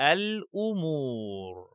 الأمور.